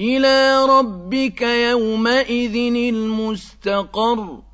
إلى ربك يومئذ المستقر.